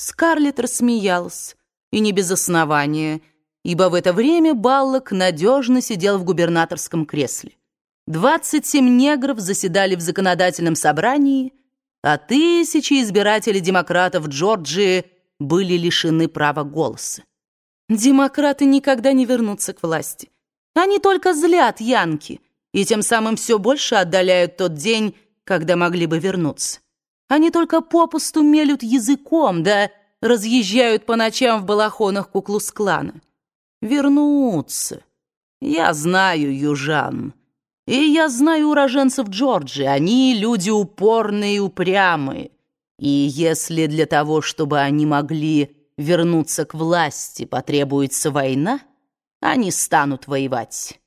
Скарлетт рассмеялась, и не без основания, ибо в это время Баллок надежно сидел в губернаторском кресле. 27 негров заседали в законодательном собрании, а тысячи избирателей демократов Джорджии были лишены права голоса. Демократы никогда не вернутся к власти. Они только злят Янки и тем самым все больше отдаляют тот день, когда могли бы вернуться. Они только попусту мелют языком, да разъезжают по ночам в балахонах куклус-клана. Вернутся. Я знаю южан. И я знаю уроженцев Джорджии. Они люди упорные и упрямые. И если для того, чтобы они могли вернуться к власти, потребуется война, они станут воевать.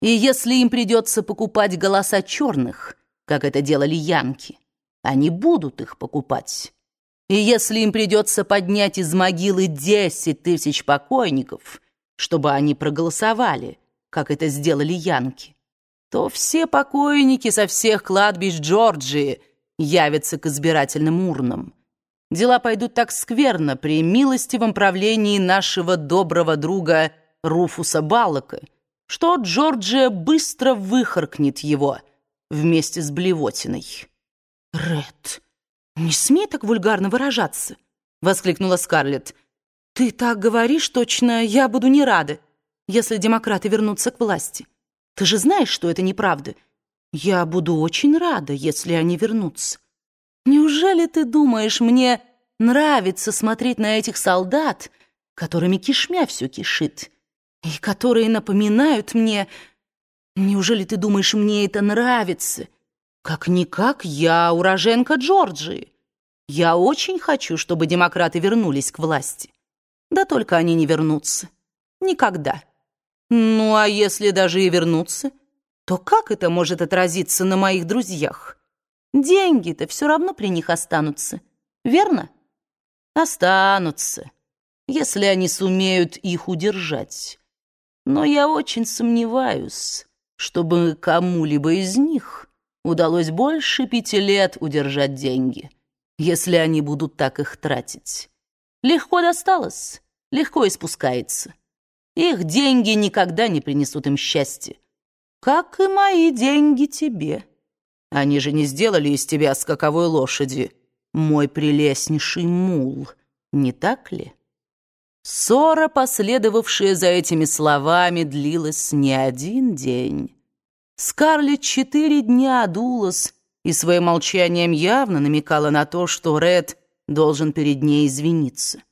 И если им придется покупать голоса черных, как это делали янки, они будут их покупать. И если им придется поднять из могилы десять тысяч покойников, чтобы они проголосовали, как это сделали янки, то все покойники со всех кладбищ Джорджии явятся к избирательным урнам. Дела пойдут так скверно при милостивом правлении нашего доброго друга Руфуса Баллока, что Джорджия быстро выхаркнет его вместе с блевотиной. «Ред, не смей так вульгарно выражаться!» — воскликнула Скарлетт. «Ты так говоришь, точно я буду не рада, если демократы вернутся к власти. Ты же знаешь, что это неправда. Я буду очень рада, если они вернутся. Неужели ты думаешь, мне нравится смотреть на этих солдат, которыми кишмя все кишит, и которые напоминают мне... Неужели ты думаешь, мне это нравится?» Как-никак я уроженка Джорджии. Я очень хочу, чтобы демократы вернулись к власти. Да только они не вернутся. Никогда. Ну, а если даже и вернутся, то как это может отразиться на моих друзьях? Деньги-то все равно при них останутся, верно? Останутся, если они сумеют их удержать. Но я очень сомневаюсь, чтобы кому-либо из них удалось больше пяти лет удержать деньги, если они будут так их тратить. Легко досталось, легко испускается. Их деньги никогда не принесут им счастья. Как и мои деньги тебе. Они же не сделали из тебя скаковой лошади, мой прелестнейший мул, не так ли? Ссора, последовавшая за этими словами, длилась не один день. Скарлетт четыре дня дулась и своим молчанием явно намекала на то, что Ред должен перед ней извиниться.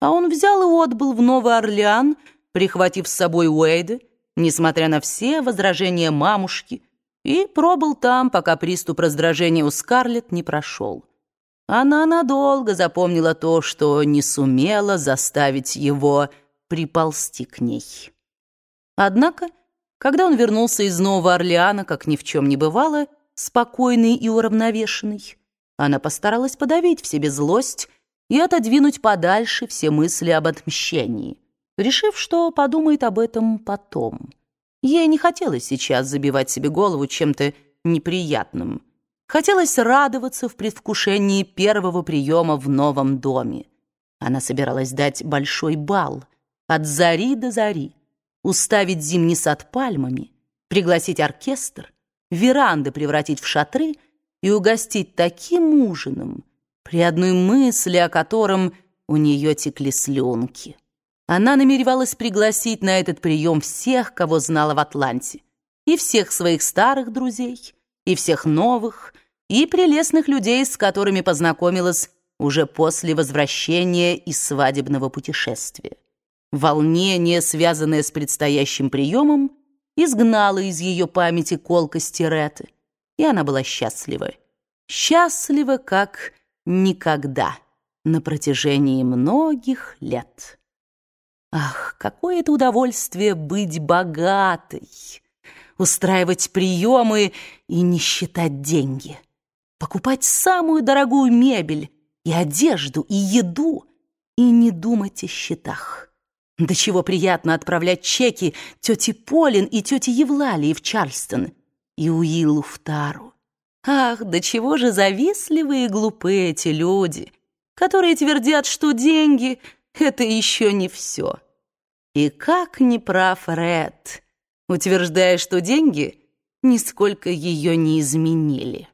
А он взял и отбыл в Новый Орлеан, прихватив с собой Уэйда, несмотря на все возражения мамушки, и пробыл там, пока приступ раздражения у Скарлетт не прошел. Она надолго запомнила то, что не сумела заставить его приползти к ней. Однако когда он вернулся из Нового Орлеана, как ни в чем не бывало, спокойный и уравновешенный, она постаралась подавить в себе злость и отодвинуть подальше все мысли об отмщении, решив, что подумает об этом потом. Ей не хотелось сейчас забивать себе голову чем-то неприятным. Хотелось радоваться в предвкушении первого приема в новом доме. Она собиралась дать большой бал от зари до зари, уставить зимний сад пальмами, пригласить оркестр, веранды превратить в шатры и угостить таким ужином, при одной мысли о котором у нее текли слюнки. Она намеревалась пригласить на этот прием всех, кого знала в Атланте, и всех своих старых друзей, и всех новых, и прелестных людей, с которыми познакомилась уже после возвращения из свадебного путешествия. Волнение, связанное с предстоящим приемом, изгнало из ее памяти колкости Реты, и она была счастлива. Счастлива, как никогда на протяжении многих лет. Ах, какое это удовольствие быть богатой, устраивать приемы и не считать деньги, покупать самую дорогую мебель и одежду, и еду, и не думать о счетах. Да чего приятно отправлять чеки тете Полин и тете Евлалии в Чарльстон и Уиллу в Тару. Ах, да чего же завистливые и глупы эти люди, которые твердят, что деньги — это еще не все. И как не прав Ред, утверждая, что деньги нисколько ее не изменили.